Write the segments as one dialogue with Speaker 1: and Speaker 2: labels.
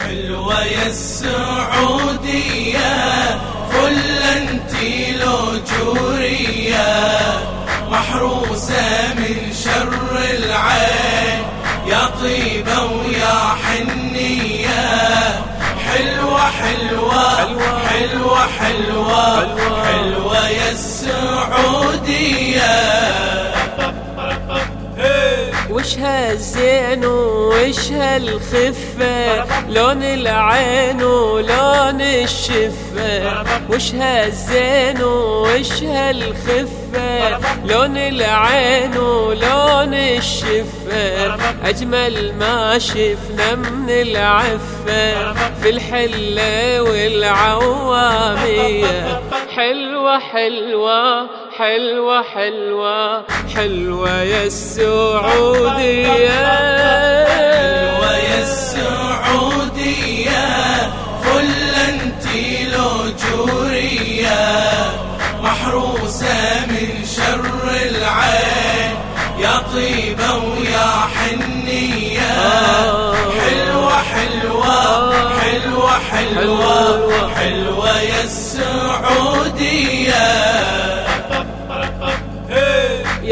Speaker 1: حلوة يا السعودية فل انتي لو جورية. محروسة من شر العين يا طيبة ويا حنية. حلوة حلوة حلوة حلوة. حلوة يا السعودية.
Speaker 2: وش هالزين وش هالخفة؟ لون العين ولون الشفة. وش هالزين وش هالخفة؟ لون العين ولون الشفة. أجمل ما شفنا من العفة. في الحلة والعوامية. حلوة حلوة حلوة حلوة حلوة يا السعودية.
Speaker 1: حلوة يا السعودية فل انتي لو جورية محروسة من شر العين يا طيبة ويا حنية. حلوة حلوة حلوة حلوة حلوة يا السعودية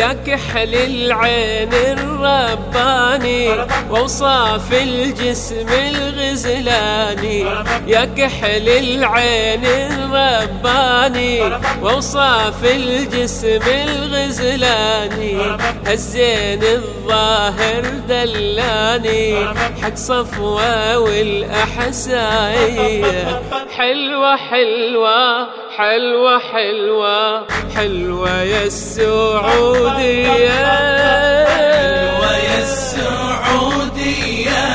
Speaker 2: يا كحل العين الرباني ووصاف الجسم الغزلاني. يا كحل العين الرباني ووصاف الجسم الغزلاني. الزين الظاهر دلاني حق صفوة والأحسائية حلوة حلوة حلوة حلوة حلوة يا السعودية.
Speaker 1: حلوة يا السعودية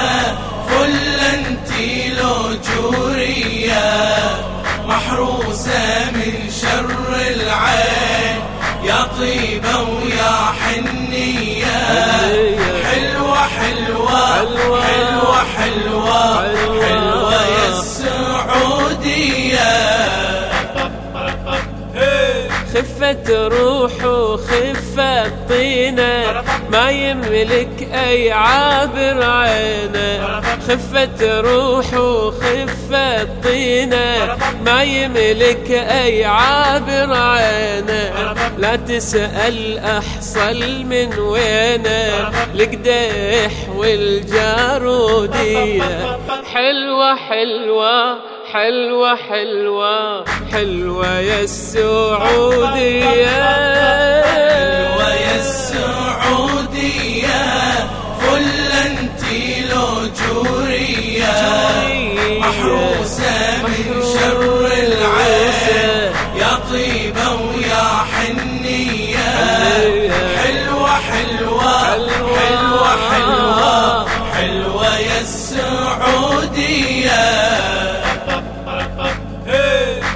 Speaker 1: فل انتي لو جورية محروسة من شر العين يا طيبة ويا حنية.
Speaker 2: خفة روح وخفة طينة. ما يملك أي عابر عينة. خفة روح وخفة طينة. ما يملك أي عابر عينة. لا تسأل أحصل من وينة. القديح والجارودية. حلوة حلوة حلوة حلوة حلوة يا السعودية.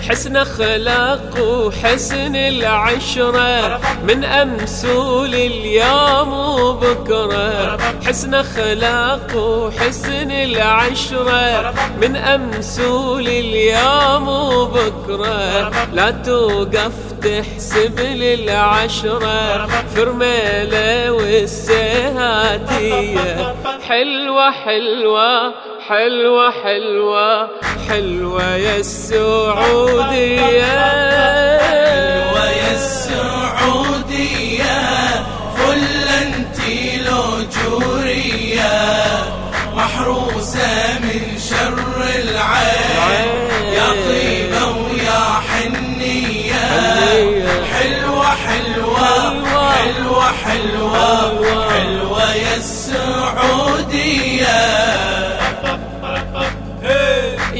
Speaker 2: حسن أخلاق وحسن العشرة من امسول اليوم وبكرة. حسن أخلاق وحسن العشرة من امسول اليوم وبكرة لا توقف تحسب للعشرة في رميلة والسهاتية حلوة حلوة حلوة حلوة حلوة يا السعودية.
Speaker 1: حلوة يا السعودية. محروسة من شر العين. يا طيبة ويا حنية. حلوة حلوة. حلوة. حلوة حلوة. يا السعودية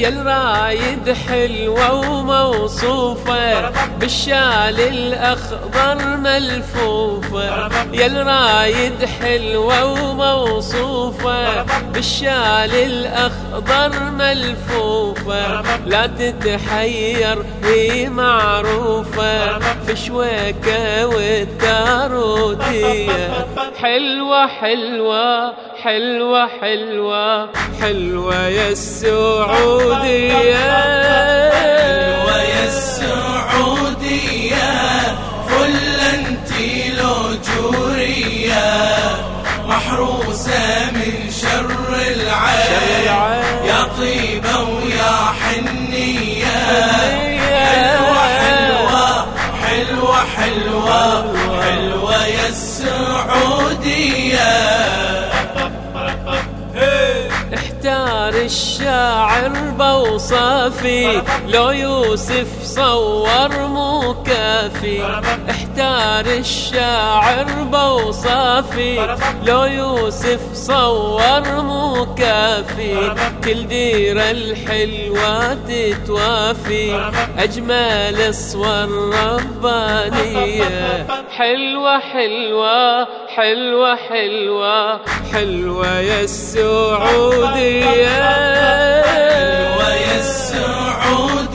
Speaker 2: الرايد حلوة وموصوفة. بالشال الأخضر ملفوفة. يا الرايد حلوة وموصوفة. بالشال الأخضر ملفوفة. لا تتحير هي معروفة. في شويكة والتاروتية حلوة حلوة حلوة حلوة حلوة يا السعودية.
Speaker 1: حلوة يا السعودية فل انتي لو جورية محروسة من شر طيبة ويا حنية. حلوة حلوة حلوة حلوة.
Speaker 2: الشاعر بوصافي لو يوسف صور مو كافي. احتار الشاعر بوصافي. لو يوسف صور مو كافي. كل ديرة الحلوة تتوافي. أجمل صور ربانية. حلوة حلوة حلوة حلوة. حلوة يا السعودية.
Speaker 1: حلوة يا السعودية.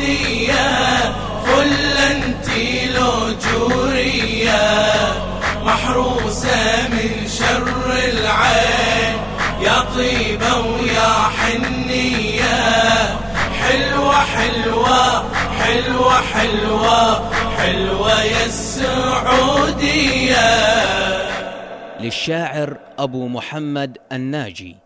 Speaker 1: محروسة من شر العين. يا طيبة ويا حنية. حلوة حلوة حلوة حلوة حلوة يا السعودية.
Speaker 3: للشاعر أبو محمد الناجي.